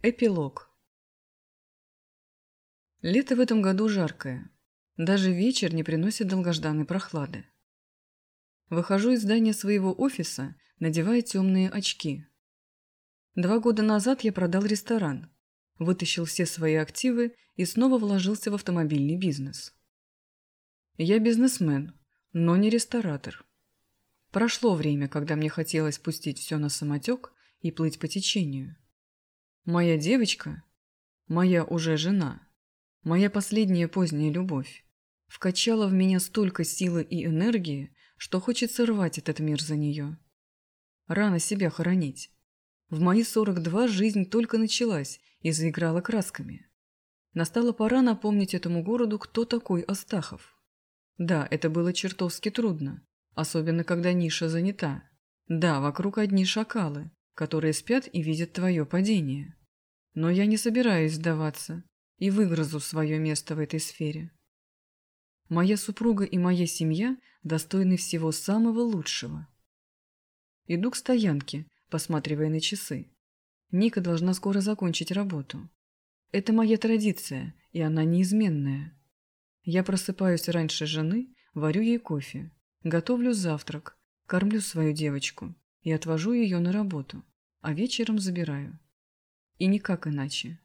Эпилог. Лето в этом году жаркое. Даже вечер не приносит долгожданной прохлады. Выхожу из здания своего офиса, надевая темные очки. Два года назад я продал ресторан, вытащил все свои активы и снова вложился в автомобильный бизнес. Я бизнесмен, но не ресторатор. Прошло время, когда мне хотелось пустить все на самотек и плыть по течению. Моя девочка, моя уже жена, моя последняя поздняя любовь, вкачала в меня столько силы и энергии, что хочется рвать этот мир за нее. Рано себя хоронить. В мои 42 жизнь только началась и заиграла красками. Настала пора напомнить этому городу, кто такой Астахов. Да, это было чертовски трудно, особенно когда ниша занята. Да, вокруг одни шакалы, которые спят и видят твое падение. Но я не собираюсь сдаваться и выгрызу свое место в этой сфере. Моя супруга и моя семья достойны всего самого лучшего. Иду к стоянке, посматривая на часы. Ника должна скоро закончить работу. Это моя традиция, и она неизменная. Я просыпаюсь раньше жены, варю ей кофе, готовлю завтрак, кормлю свою девочку и отвожу ее на работу, а вечером забираю. И никак иначе.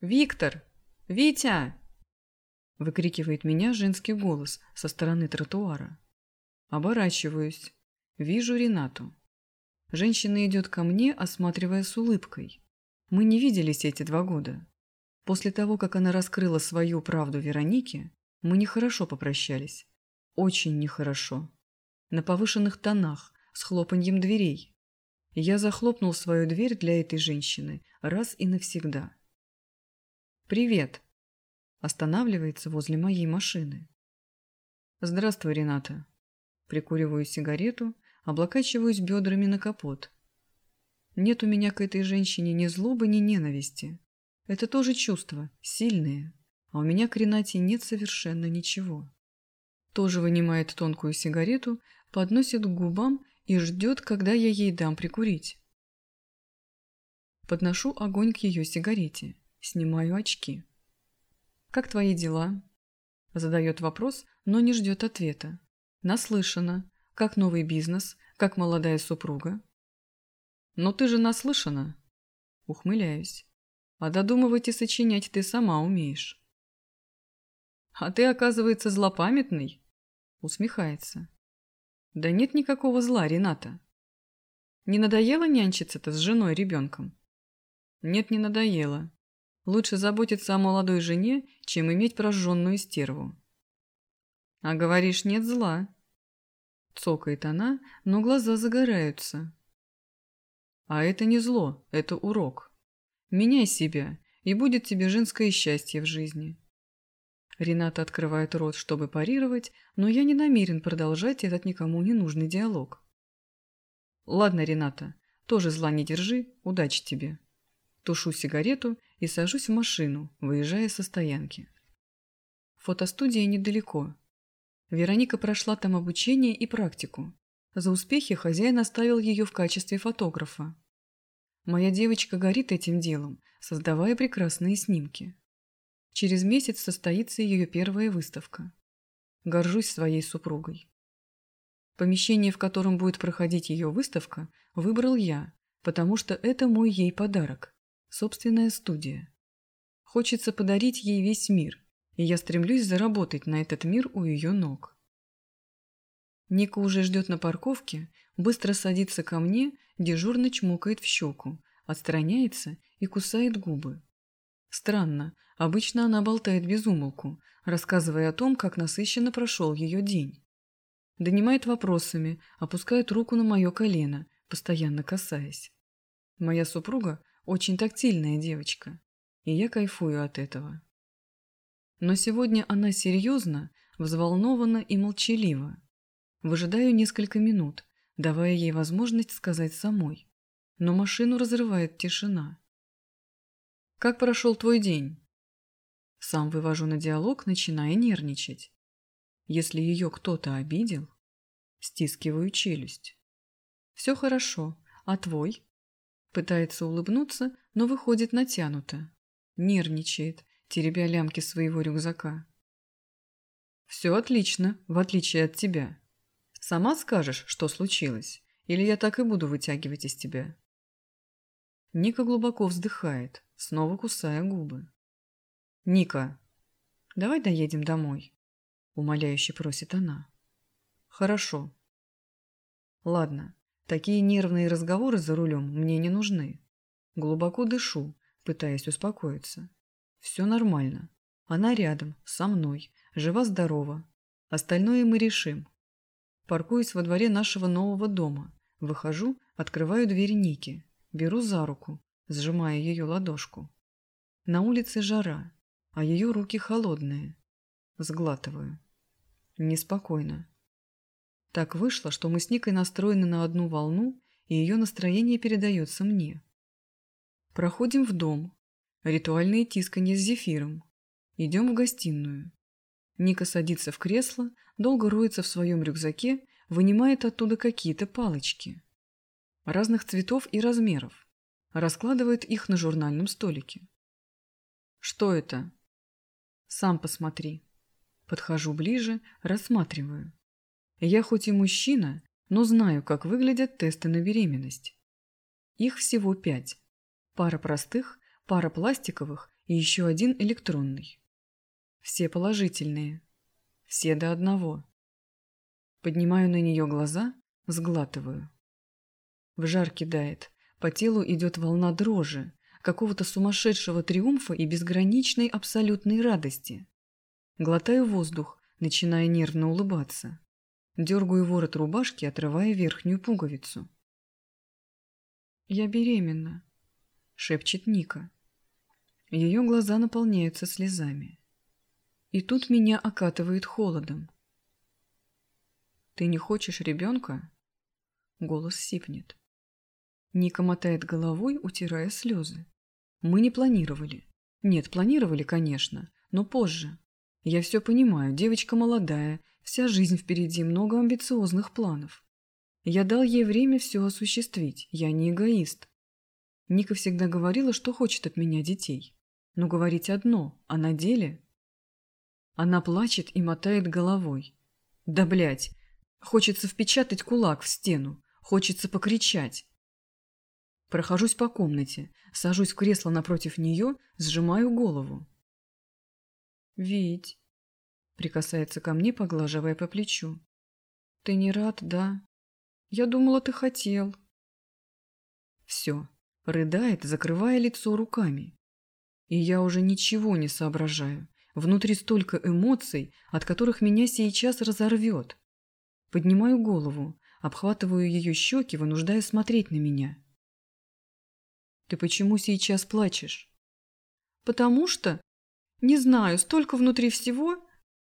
«Виктор! Витя!» Выкрикивает меня женский голос со стороны тротуара. Оборачиваюсь. Вижу Ренату. Женщина идет ко мне, осматривая с улыбкой. Мы не виделись эти два года. После того, как она раскрыла свою правду Веронике, мы нехорошо попрощались. Очень нехорошо. На повышенных тонах, с хлопаньем дверей. Я захлопнул свою дверь для этой женщины раз и навсегда. «Привет!» Останавливается возле моей машины. «Здравствуй, Рената!» Прикуриваю сигарету, облокачиваюсь бедрами на капот. Нет у меня к этой женщине ни злобы, ни ненависти. Это тоже чувства, сильные, а у меня к Ренате нет совершенно ничего. Тоже вынимает тонкую сигарету, подносит к губам и ждет, когда я ей дам прикурить. Подношу огонь к ее сигарете, снимаю очки. «Как твои дела?» Задает вопрос, но не ждет ответа. «Наслышана. Как новый бизнес? Как молодая супруга?» «Но ты же наслышана!» Ухмыляюсь. «А додумывать и сочинять ты сама умеешь». «А ты, оказывается, злопамятный?» Усмехается. Да нет никакого зла, Рената. Не надоело нянчиться-то с женой и ребенком? Нет, не надоело. Лучше заботиться о молодой жене, чем иметь прожженную стерву. А говоришь, нет зла. Цокает она, но глаза загораются. А это не зло, это урок. Меняй себя, и будет тебе женское счастье в жизни. Рената открывает рот, чтобы парировать, но я не намерен продолжать этот никому не нужный диалог. «Ладно, Рената, тоже зла не держи, удачи тебе». Тушу сигарету и сажусь в машину, выезжая со стоянки. Фотостудия недалеко. Вероника прошла там обучение и практику. За успехи хозяин оставил ее в качестве фотографа. Моя девочка горит этим делом, создавая прекрасные снимки. Через месяц состоится ее первая выставка. Горжусь своей супругой. Помещение, в котором будет проходить ее выставка, выбрал я, потому что это мой ей подарок, собственная студия. Хочется подарить ей весь мир, и я стремлюсь заработать на этот мир у ее ног. Ника уже ждет на парковке, быстро садится ко мне, дежурно чмокает в щеку, отстраняется и кусает губы. Странно, обычно она болтает без умолку, рассказывая о том, как насыщенно прошел ее день. Донимает вопросами, опускает руку на мое колено, постоянно касаясь. Моя супруга очень тактильная девочка, и я кайфую от этого. Но сегодня она серьезно, взволнована и молчалива. Выжидаю несколько минут, давая ей возможность сказать самой. Но машину разрывает тишина. Как прошел твой день? Сам вывожу на диалог, начиная нервничать. Если ее кто-то обидел, стискиваю челюсть. Все хорошо, а твой? Пытается улыбнуться, но выходит натянуто. Нервничает, теребя лямки своего рюкзака. «Все отлично, в отличие от тебя. Сама скажешь, что случилось, или я так и буду вытягивать из тебя?» Ника глубоко вздыхает, снова кусая губы. «Ника, давай доедем домой», — умоляюще просит она. «Хорошо». «Ладно, такие нервные разговоры за рулем мне не нужны. Глубоко дышу, пытаясь успокоиться. Все нормально. Она рядом, со мной, жива-здорова. Остальное мы решим. Паркуюсь во дворе нашего нового дома. Выхожу, открываю дверь Ники. Беру за руку, сжимая ее ладошку. На улице жара, а ее руки холодные. Сглатываю. Неспокойно. Так вышло, что мы с Никой настроены на одну волну, и ее настроение передается мне. Проходим в дом. Ритуальные тисканье с зефиром. Идем в гостиную. Ника садится в кресло, долго роется в своем рюкзаке, вынимает оттуда какие-то палочки. Разных цветов и размеров. Раскладывает их на журнальном столике. «Что это?» «Сам посмотри». Подхожу ближе, рассматриваю. Я хоть и мужчина, но знаю, как выглядят тесты на беременность. Их всего пять. Пара простых, пара пластиковых и еще один электронный. Все положительные. Все до одного. Поднимаю на нее глаза, сглатываю. В жар кидает, по телу идет волна дрожи, какого-то сумасшедшего триумфа и безграничной абсолютной радости. Глотаю воздух, начиная нервно улыбаться. Дергаю ворот рубашки, отрывая верхнюю пуговицу. «Я беременна», шепчет Ника. Ее глаза наполняются слезами. И тут меня окатывает холодом. «Ты не хочешь ребенка?» Голос сипнет. Ника мотает головой, утирая слезы. «Мы не планировали. Нет, планировали, конечно, но позже. Я все понимаю, девочка молодая, вся жизнь впереди, много амбициозных планов. Я дал ей время все осуществить, я не эгоист. Ника всегда говорила, что хочет от меня детей. Но говорить одно, а на деле... Она плачет и мотает головой. Да блять, хочется впечатать кулак в стену, хочется покричать. Прохожусь по комнате, сажусь в кресло напротив нее, сжимаю голову. «Вить», — прикасается ко мне, поглаживая по плечу. «Ты не рад, да? Я думала, ты хотел». Все, Рыдает, закрывая лицо руками. И я уже ничего не соображаю. Внутри столько эмоций, от которых меня сейчас разорвет. Поднимаю голову, обхватываю ее щеки, вынуждая смотреть на меня. «Ты почему сейчас плачешь?» «Потому что...» «Не знаю, столько внутри всего...»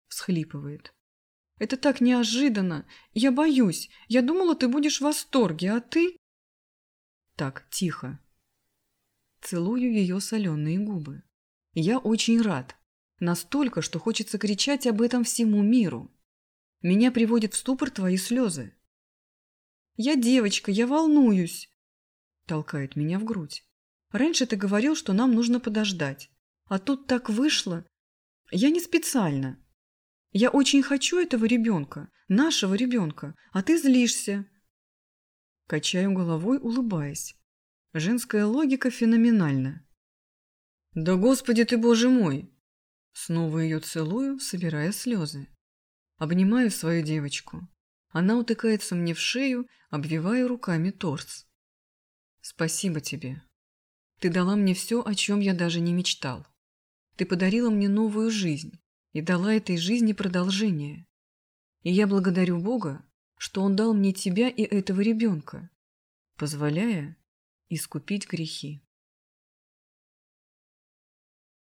Всхлипывает. «Это так неожиданно. Я боюсь. Я думала, ты будешь в восторге, а ты...» Так, тихо. Целую ее соленые губы. Я очень рад. Настолько, что хочется кричать об этом всему миру. Меня приводит в ступор твои слезы. «Я девочка, я волнуюсь!» Толкает меня в грудь. «Раньше ты говорил, что нам нужно подождать. А тут так вышло. Я не специально. Я очень хочу этого ребенка, нашего ребенка, а ты злишься. Качаю головой, улыбаясь. Женская логика феноменальна. «Да господи ты, боже мой!» Снова ее целую, собирая слезы. Обнимаю свою девочку. Она утыкается мне в шею, обвивая руками торс. «Спасибо тебе. Ты дала мне все, о чем я даже не мечтал. Ты подарила мне новую жизнь и дала этой жизни продолжение. И я благодарю Бога, что Он дал мне тебя и этого ребенка, позволяя искупить грехи.